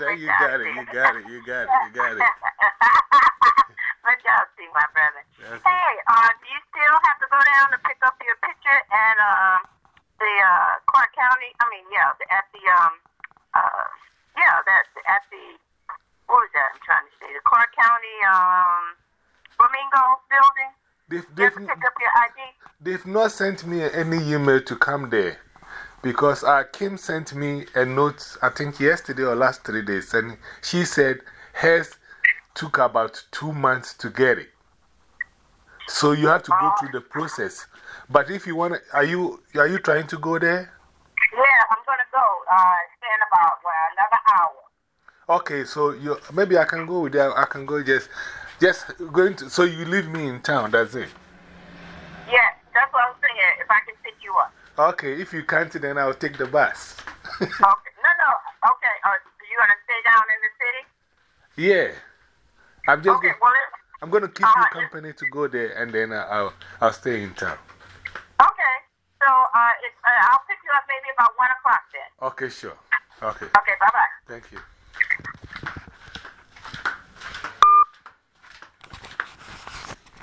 there you got it, you got it, you got it, you got it. Good job, Steve, my brother. Hey, uh, do you still have to go down to pick up your picture at um, the uh, Clark County? I mean, yeah, at the, um, uh, yeah, that, at the, what was that I'm trying to say? The Clark County um, Flamingo building? They've, You have to pick up your ID? they've not sent me any email to come there because uh, Kim sent me a note, I think yesterday or last three days, and she said hers took about two months to get it. So you have to go through the process. But if you want to, are you, are you trying to go there? Yeah, I'm going to go. Uh, spend about, well, another hour. Okay, so you, maybe I can go with that. I can go just, just going to, so you leave me in town, that's it. Yes, that's what I'm saying, if I can pick you up. Okay, if you can't, then I'll take the bus. Okay. No, no. Okay. Uh, you going to stay down in the city? yeah. I'm just Okay. go- Well, I'm going to keep Uh, you company to go there and then uh, I'll, I'll stay in town. okay. So uh, it, uh, I'll pick you up maybe about 1 o'clock then. Okay, sure. Okay, Okay. Bye bye. thank you.